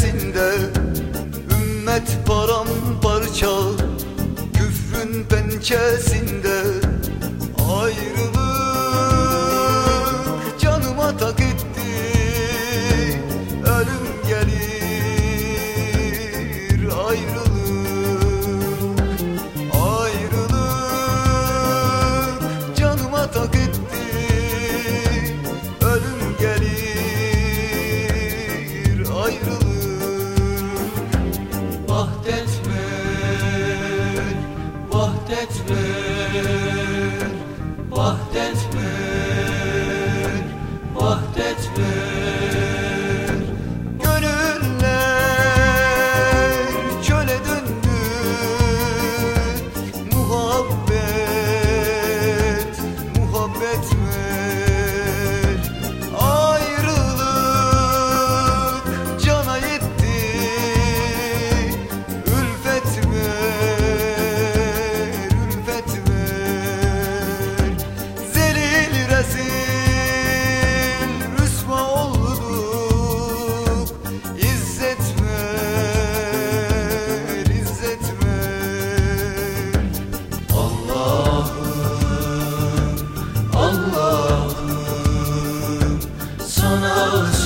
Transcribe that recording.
pençesinde Ümmet paramparça Küfrün pençesinde Pittsburgh. Oh.